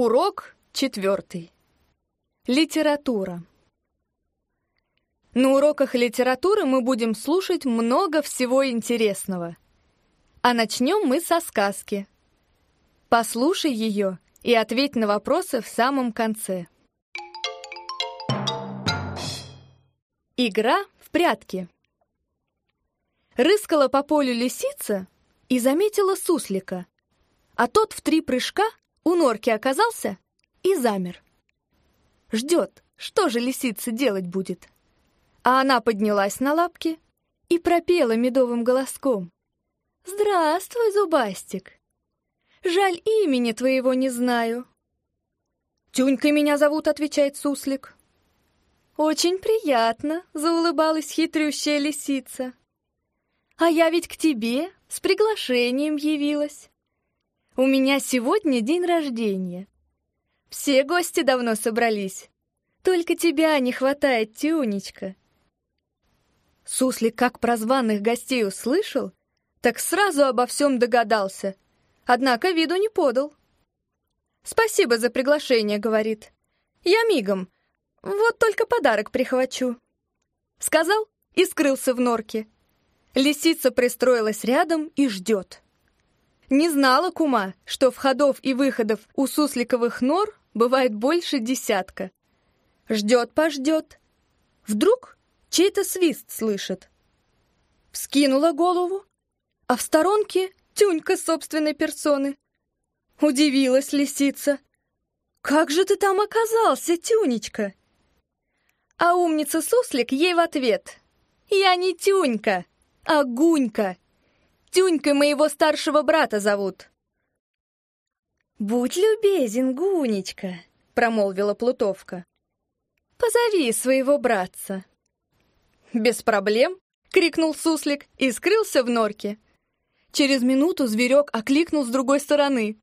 Урок четвертый. Литература. На уроках литературы мы будем слушать много всего интересного. А начнем мы со сказки. Послушай ее и ответь на вопросы в самом конце. Игра в прятки. Рыскала по полю лисица и заметила суслика, а тот в три прыжка у норки оказался и замер. Ждет, что же лисица делать будет. А она поднялась на лапки и пропела медовым голоском. «Здравствуй, Зубастик! Жаль, имени твоего не знаю». «Тюнькой меня зовут», — отвечает суслик. «Очень приятно», — заулыбалась хитрющая лисица. «А я ведь к тебе с приглашением явилась. У меня сегодня день рождения. Все гости давно собрались. Только тебя не хватает, Тюнечка. Суслик как про званых гостей услышал, так сразу обо всем догадался, однако виду не подал. «Спасибо за приглашение», — говорит. «Я мигом. Вот только подарок прихвачу». Сказал и скрылся в норке. Лисица пристроилась рядом и ждет. Не знала кума, что входов и выходов у сусликовых нор бывает больше десятка. Ждет-пождет. Вдруг чей-то свист слышит. Вскинула голову, а в сторонке тюнька собственной персоны. Удивилась лисица. «Как же ты там оказался, тюнечка?» А умница-суслик ей в ответ. «Я не тюнька, а гунька!» Тюнькой моего старшего брата зовут». «Будь любезен, Гунечка», — промолвила Плутовка. «Позови своего братца». «Без проблем», — крикнул суслик и скрылся в норке. Через минуту зверек окликнул с другой стороны.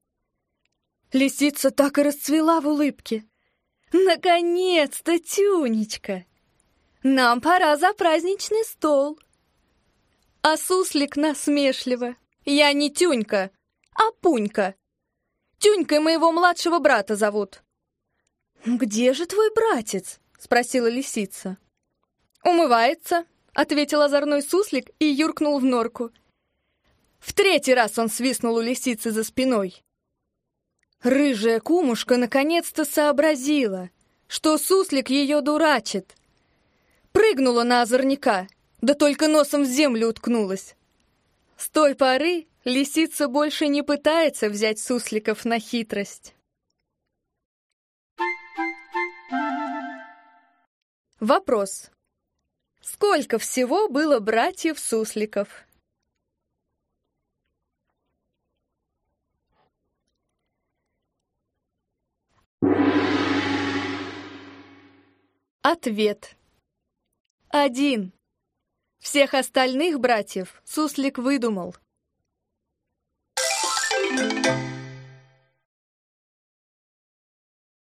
Лисица так и расцвела в улыбке. «Наконец-то, Тюнечка! Нам пора за праздничный стол!» А суслик насмешливо. Я не Тюнька, а Пунька. Тюнькой моего младшего брата зовут. «Где же твой братец?» — спросила лисица. «Умывается», — ответил озорной суслик и юркнул в норку. В третий раз он свистнул у лисицы за спиной. Рыжая кумушка наконец-то сообразила, что суслик ее дурачит. Прыгнула на озорника да только носом в землю уткнулась. С той поры лисица больше не пытается взять сусликов на хитрость. Вопрос. Сколько всего было братьев-сусликов? Ответ. Один. Всех остальных братьев Суслик выдумал.